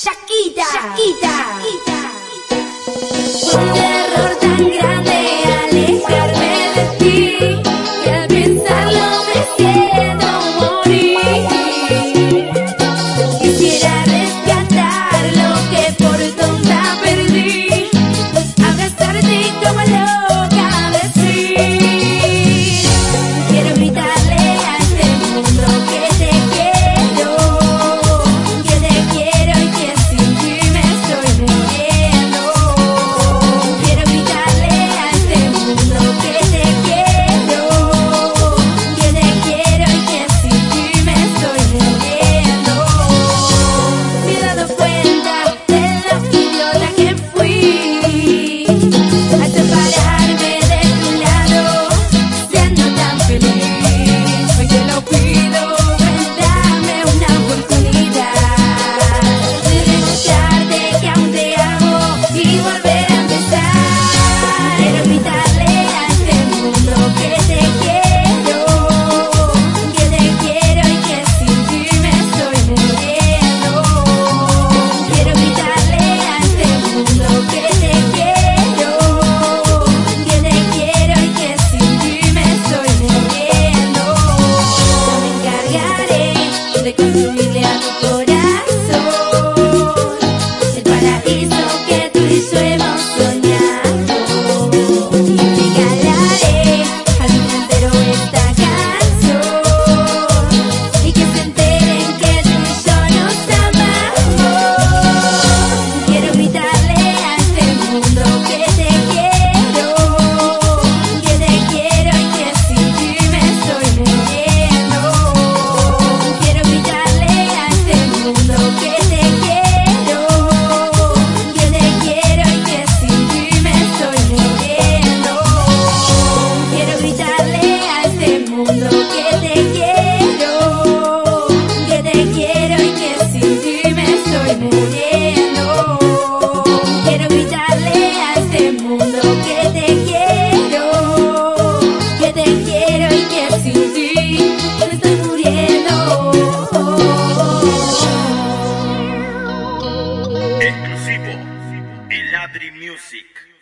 Shakita, Shakita, Shakita. Tu corazón Adri Music.